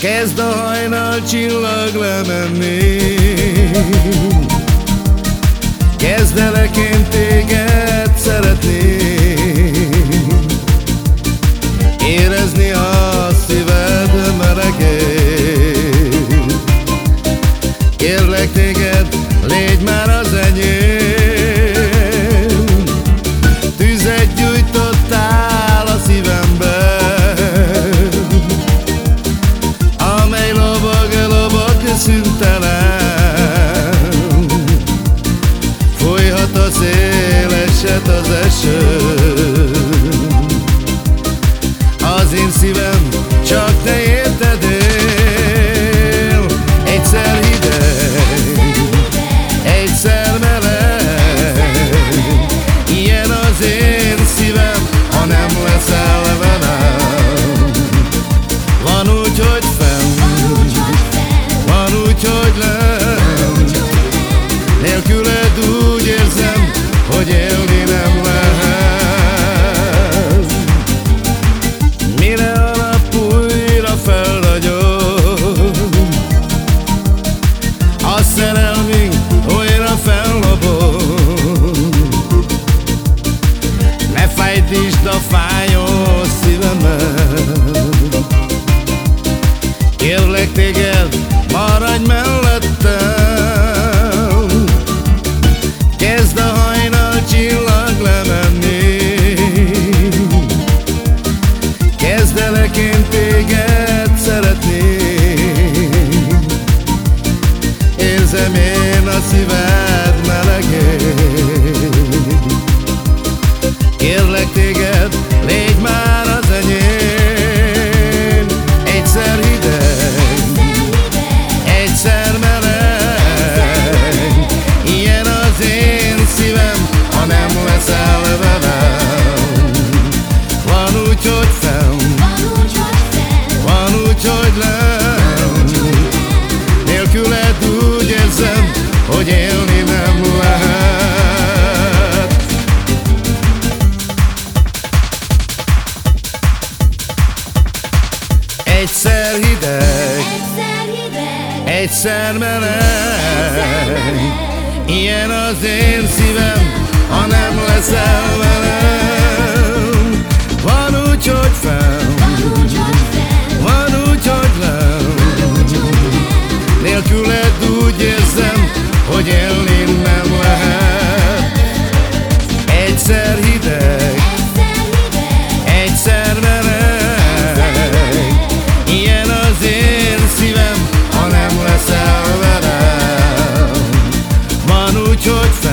Kezd a hajnal csillag lemenni. Kezdelek én téged szeretni. Érezni a szíved melegét. Kérlek téged, légy már az enyém az fájó szívemet Kérlek téged, maradj mellettem. Kezd a hajnal csillag lemenni. Kezdelek én téged szeretni. Érzem én a szíved melegét úgy, hogy lenn Nélküled úgy érzem, hogy élni nem lehet. Egyszer hideg, egyszer meleg. Ilyen az én szívem, ha nem leszel velem hogy élni nem lehet. Egyszer hideg, egyszer meleg. Ilyen az én szívem, ha nem leszel velem. Van úgy, hogy fel